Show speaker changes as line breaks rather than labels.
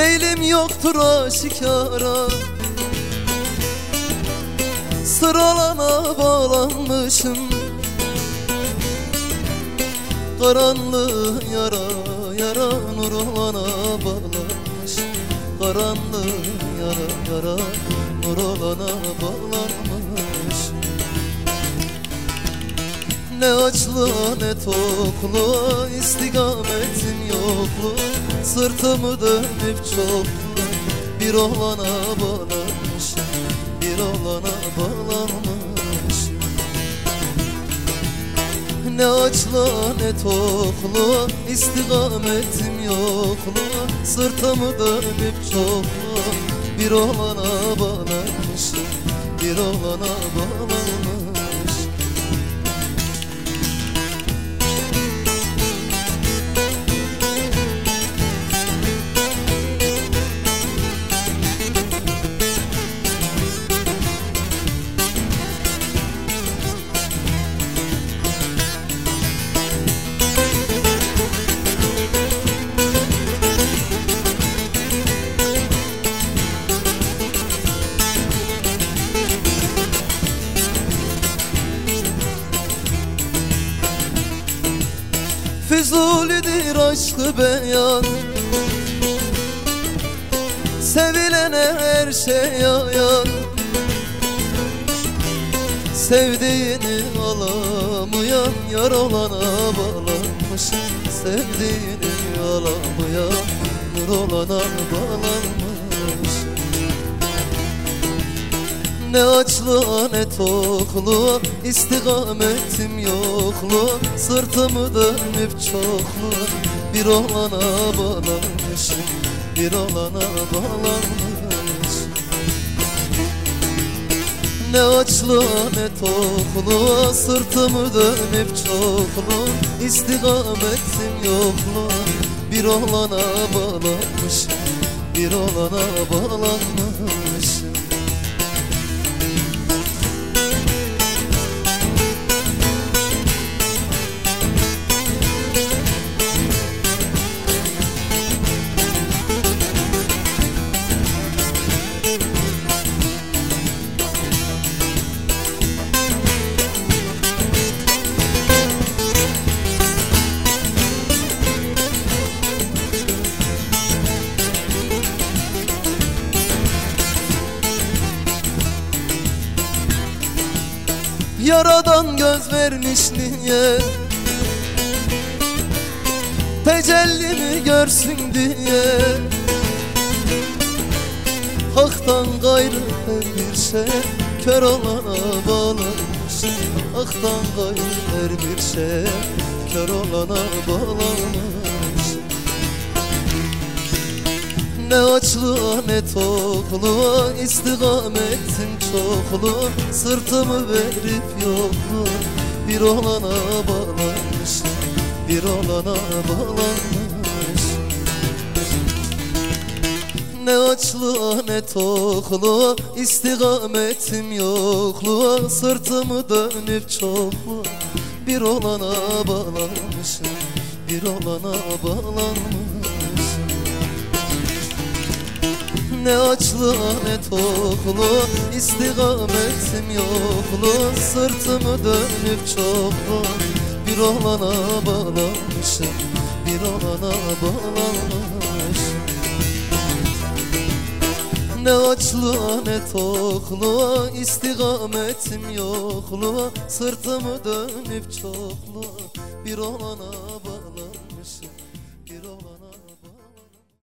Meylim yoktur aşikara. Sıralana bağlanmışım. Karanlığı yara yara nur olana bağlanmış. Karanlığı yara yara nur olana bağlanmış. Ne açlığa ne tokluğa istikametim yoklu Sırtımı dönüp çoklu bir olana bağlanmış Bir olana bağlanmış Ne açlığa ne tokluğa istikametim yoklu Sırtımı dönüp çoklu bir olana bağlanmış Bir olana bağlanmış Füzulidir aşkı beyan. Sevilene her şey yayan. Sevdiğini alamayan yar olana bağlanmış Sevdiğini alamayan nur olana bağlanmış ne açlığa ne tokluğa istikametim yokluğa Sırtımı dönüp çokluğa bir olana bağlanmışım Bir olana bağlanmış Ne açlığa ne tokluğa sırtımı dönüp çokluğa istikametim yokluğa bir olana bağlanmışım Bir olana bağlanmışım Yaradan göz vermiş niye Tecellimi görsün diye. Hak'tan gayrı her bir şey Kör olana bağlanmış. Hak'tan gayrı her bir şey Kör olana bağlanmış ne açlığa ne tokluğa istikametim çoklu Sırtımı verip yoklu bir olana bağlanmış Bir olana bağlanmış. Ne açlığa ne tokluğa istikametim yokluğa. Sırtımı dönüp çoklu bir olana bağlanmış Bir olana bağlanmış ne açlığa ne tokluğa istikametim yoklu Sırtımı dönüp çoklu. Bir olana bağlanmışım Bir olana bağlanmışım. Ne açlığa ne tokluğa istikametim yokluğa Sırtımı dönüp çoklu bir olana bağlanmışım